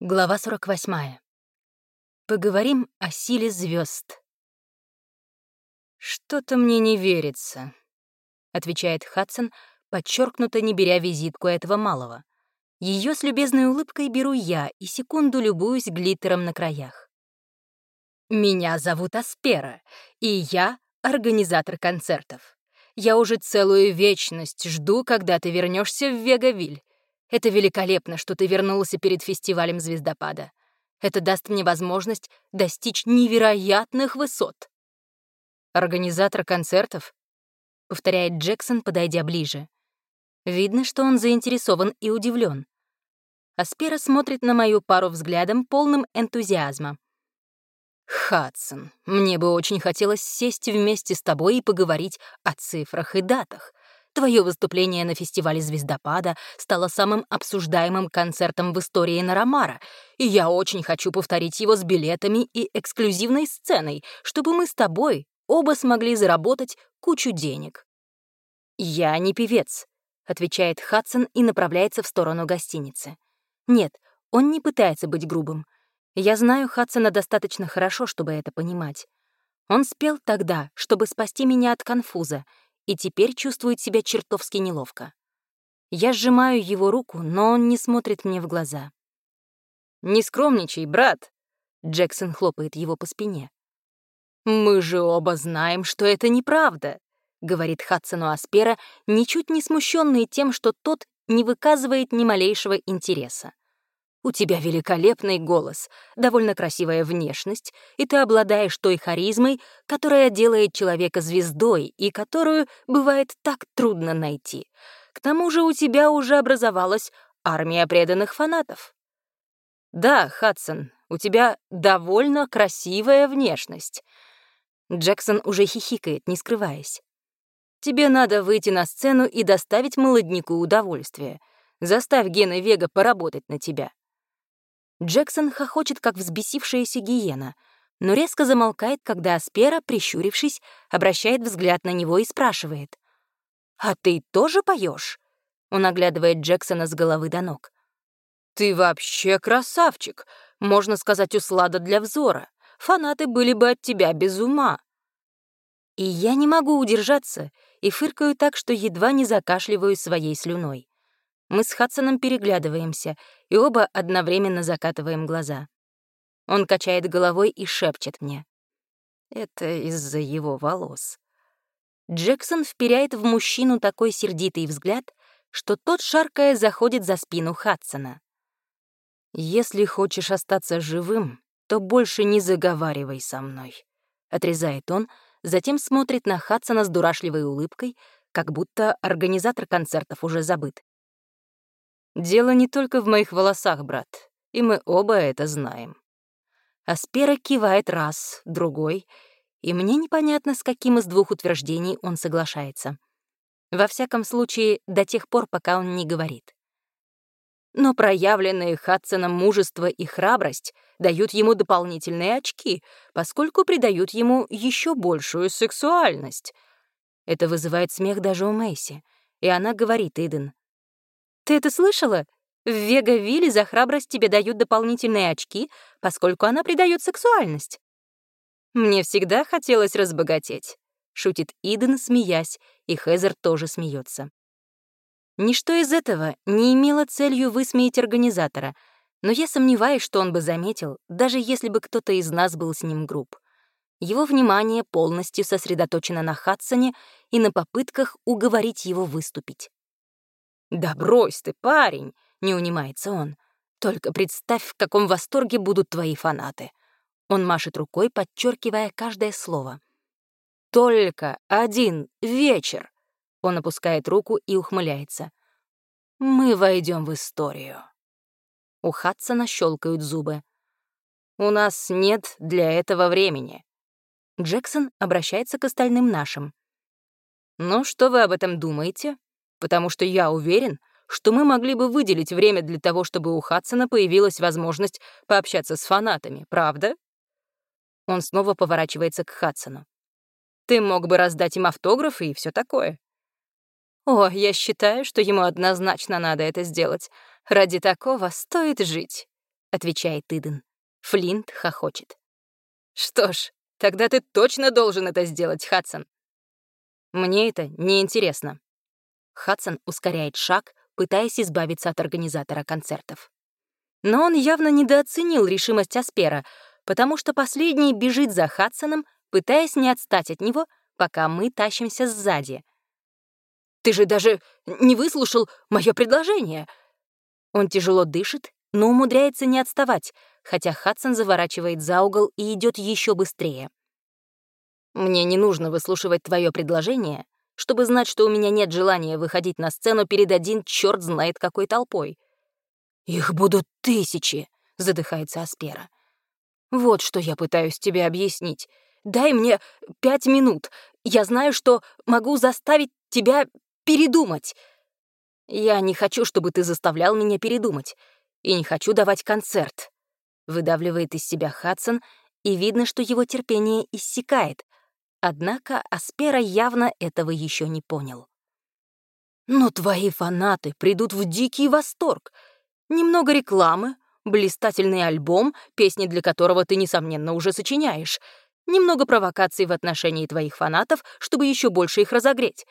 Глава 48. Поговорим о силе звезд. «Что-то мне не верится», — отвечает Хадсон, подчеркнуто не беря визитку этого малого. Ее с любезной улыбкой беру я и секунду любуюсь глиттером на краях. «Меня зовут Аспера, и я организатор концертов. Я уже целую вечность жду, когда ты вернешься в Вегавиль. Это великолепно, что ты вернулся перед фестивалем звездопада. Это даст мне возможность достичь невероятных высот. Организатор концертов, повторяет Джексон, подойдя ближе. Видно, что он заинтересован и удивлен. Аспера смотрит на мою пару взглядом, полным энтузиазма. «Хадсон, мне бы очень хотелось сесть вместе с тобой и поговорить о цифрах и датах. Твое выступление на фестивале «Звездопада» стало самым обсуждаемым концертом в истории Нарамара, и я очень хочу повторить его с билетами и эксклюзивной сценой, чтобы мы с тобой оба смогли заработать кучу денег. «Я не певец», — отвечает Хадсон и направляется в сторону гостиницы. Нет, он не пытается быть грубым. Я знаю Хадсона достаточно хорошо, чтобы это понимать. Он спел тогда, чтобы спасти меня от конфуза, и теперь чувствует себя чертовски неловко. Я сжимаю его руку, но он не смотрит мне в глаза. «Не скромничай, брат!» Джексон хлопает его по спине. «Мы же оба знаем, что это неправда», — говорит Хадсону Аспера, ничуть не смущенный тем, что тот не выказывает ни малейшего интереса. У тебя великолепный голос, довольно красивая внешность, и ты обладаешь той харизмой, которая делает человека звездой и которую бывает так трудно найти. К тому же у тебя уже образовалась армия преданных фанатов. Да, Хадсон, у тебя довольно красивая внешность. Джексон уже хихикает, не скрываясь. Тебе надо выйти на сцену и доставить молодняку удовольствие. Заставь Гена Вега поработать на тебя. Джексон хохочет, как взбесившаяся гиена, но резко замолкает, когда Аспера, прищурившись, обращает взгляд на него и спрашивает. «А ты тоже поешь? Он оглядывает Джексона с головы до ног. «Ты вообще красавчик! Можно сказать, услада для взора. Фанаты были бы от тебя без ума!» И я не могу удержаться и фыркаю так, что едва не закашливаю своей слюной. Мы с Хадсоном переглядываемся и оба одновременно закатываем глаза. Он качает головой и шепчет мне. Это из-за его волос. Джексон вперяет в мужчину такой сердитый взгляд, что тот, шаркая, заходит за спину Хадсона. «Если хочешь остаться живым, то больше не заговаривай со мной», — отрезает он, затем смотрит на Хадсона с дурашливой улыбкой, как будто организатор концертов уже забыт. Дело не только в моих волосах, брат, и мы оба это знаем. Аспера кивает раз, другой, и мне непонятно, с каким из двух утверждений он соглашается. Во всяком случае, до тех пор, пока он не говорит. Но проявленные Хадсоном мужество и храбрость дают ему дополнительные очки, поскольку придают ему еще большую сексуальность. Это вызывает смех даже у Мэйси, и она говорит Иден, ты это слышала? В Вега-Вилле за храбрость тебе дают дополнительные очки, поскольку она придает сексуальность. Мне всегда хотелось разбогатеть, шутит Иден, смеясь, и Хезер тоже смеется. Ничто из этого не имело целью высмеять организатора, но я сомневаюсь, что он бы заметил, даже если бы кто-то из нас был с ним груб. Его внимание полностью сосредоточено на Хадсоне и на попытках уговорить его выступить. «Да брось ты, парень!» — не унимается он. «Только представь, в каком восторге будут твои фанаты!» Он машет рукой, подчеркивая каждое слово. «Только один вечер!» Он опускает руку и ухмыляется. «Мы войдем в историю». У Хадсона щелкают зубы. «У нас нет для этого времени». Джексон обращается к остальным нашим. «Ну, что вы об этом думаете?» Потому что я уверен, что мы могли бы выделить время для того, чтобы у Хадсона появилась возможность пообщаться с фанатами, правда?» Он снова поворачивается к Хадсону. «Ты мог бы раздать им автографы и все такое». «О, я считаю, что ему однозначно надо это сделать. Ради такого стоит жить». — отвечает Иден. Флинт хохочет. «Что ж, тогда ты точно должен это сделать, Хадсон». «Мне это неинтересно». Хадсон ускоряет шаг, пытаясь избавиться от организатора концертов. Но он явно недооценил решимость Аспера, потому что последний бежит за Хадсоном, пытаясь не отстать от него, пока мы тащимся сзади. «Ты же даже не выслушал мое предложение!» Он тяжело дышит, но умудряется не отставать, хотя Хадсон заворачивает за угол и идет еще быстрее. «Мне не нужно выслушивать твое предложение, чтобы знать, что у меня нет желания выходить на сцену перед один черт знает какой толпой». «Их будут тысячи!» — задыхается Аспера. «Вот что я пытаюсь тебе объяснить. Дай мне пять минут. Я знаю, что могу заставить тебя передумать. Я не хочу, чтобы ты заставлял меня передумать. И не хочу давать концерт. Выдавливает из себя Хадсон, и видно, что его терпение иссякает. Однако Аспера явно этого еще не понял. Но твои фанаты придут в дикий восторг. Немного рекламы, блистательный альбом, песни для которого ты, несомненно, уже сочиняешь — немного провокаций в отношении твоих фанатов, чтобы еще больше их разогреть.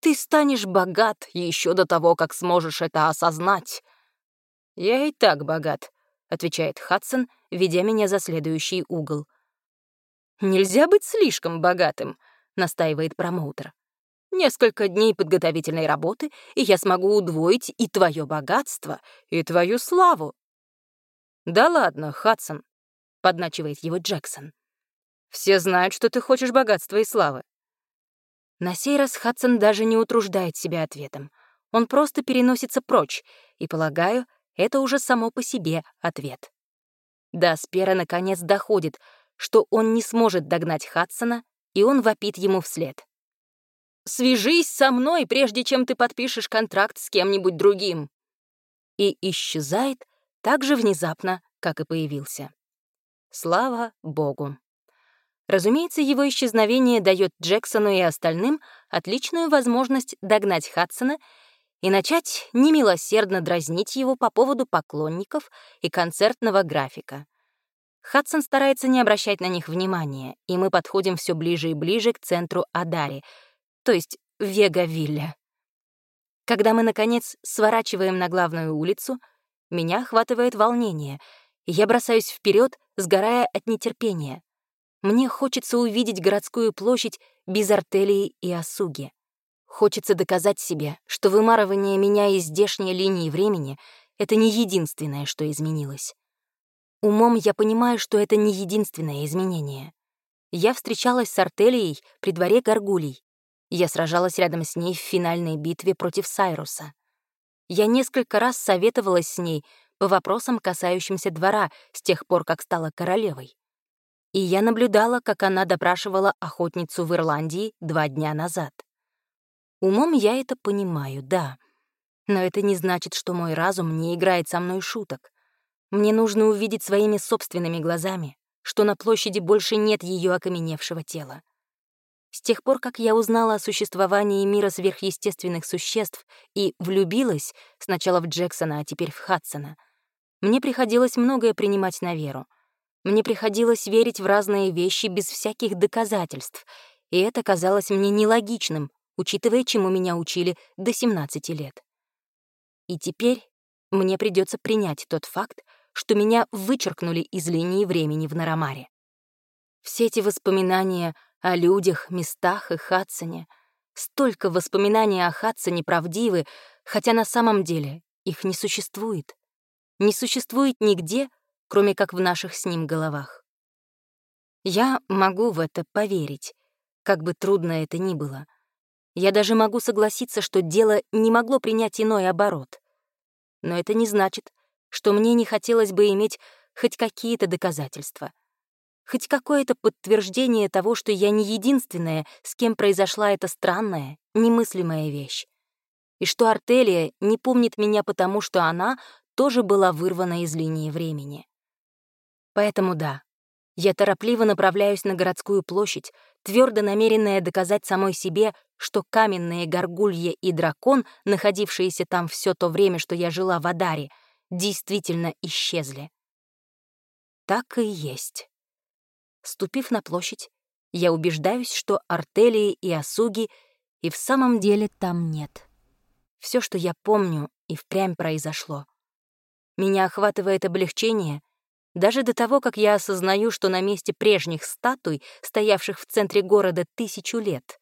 Ты станешь богат еще до того, как сможешь это осознать. «Я и так богат», — отвечает Хадсон, ведя меня за следующий угол. «Нельзя быть слишком богатым», — настаивает промоутер. «Несколько дней подготовительной работы, и я смогу удвоить и твое богатство, и твою славу». «Да ладно, Хадсон», — подначивает его Джексон. Все знают, что ты хочешь богатства и славы. На сей раз Хадсон даже не утруждает себя ответом. Он просто переносится прочь, и, полагаю, это уже само по себе ответ. До Спера наконец доходит, что он не сможет догнать Хадсона, и он вопит ему вслед. «Свяжись со мной, прежде чем ты подпишешь контракт с кем-нибудь другим!» И исчезает так же внезапно, как и появился. Слава Богу! Разумеется, его исчезновение дает Джексону и остальным отличную возможность догнать Хадсона и начать немилосердно дразнить его по поводу поклонников и концертного графика. Хадсон старается не обращать на них внимания, и мы подходим все ближе и ближе к центру Адари, то есть Вега-Вилля. Когда мы, наконец, сворачиваем на главную улицу, меня охватывает волнение, и я бросаюсь вперед, сгорая от нетерпения. Мне хочется увидеть городскую площадь без артелии и осуги. Хочется доказать себе, что вымарывание меня из здешней линии времени — это не единственное, что изменилось. Умом я понимаю, что это не единственное изменение. Я встречалась с Артелией при дворе Гаргулей. Я сражалась рядом с ней в финальной битве против Сайруса. Я несколько раз советовалась с ней по вопросам, касающимся двора, с тех пор, как стала королевой и я наблюдала, как она допрашивала охотницу в Ирландии два дня назад. Умом я это понимаю, да. Но это не значит, что мой разум не играет со мной шуток. Мне нужно увидеть своими собственными глазами, что на площади больше нет ее окаменевшего тела. С тех пор, как я узнала о существовании мира сверхъестественных существ и влюбилась сначала в Джексона, а теперь в Хадсона, мне приходилось многое принимать на веру — мне приходилось верить в разные вещи без всяких доказательств, и это казалось мне нелогичным, учитывая, чему меня учили до 17 лет. И теперь мне придется принять тот факт, что меня вычеркнули из линии времени в Нарамаре. Все эти воспоминания о людях, местах и Хадсоне, столько воспоминаний о Хадсоне правдивы, хотя на самом деле их не существует. Не существует нигде, кроме как в наших с ним головах. Я могу в это поверить, как бы трудно это ни было. Я даже могу согласиться, что дело не могло принять иной оборот. Но это не значит, что мне не хотелось бы иметь хоть какие-то доказательства. Хоть какое-то подтверждение того, что я не единственная, с кем произошла эта странная, немыслимая вещь. И что Артелия не помнит меня потому, что она тоже была вырвана из линии времени. Поэтому да, я торопливо направляюсь на городскую площадь, твердо намеренная доказать самой себе, что каменные горгулья и дракон, находившиеся там все то время, что я жила в Адаре, действительно исчезли. Так и есть. Ступив на площадь, я убеждаюсь, что артелии и осуги и в самом деле там нет. Все, что я помню, и впрямь произошло. Меня охватывает облегчение даже до того, как я осознаю, что на месте прежних статуй, стоявших в центре города тысячу лет,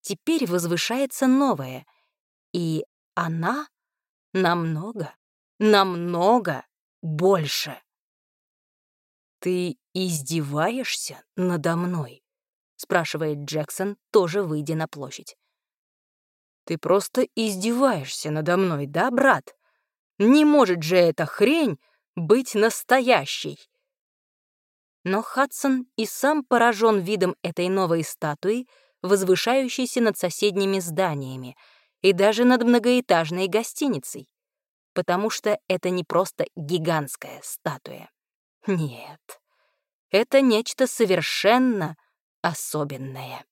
теперь возвышается новая, и она намного, намного больше. «Ты издеваешься надо мной?» — спрашивает Джексон, тоже выйдя на площадь. «Ты просто издеваешься надо мной, да, брат? Не может же эта хрень быть настоящей!» Но Хадсон и сам поражен видом этой новой статуи, возвышающейся над соседними зданиями и даже над многоэтажной гостиницей, потому что это не просто гигантская статуя. Нет, это нечто совершенно особенное.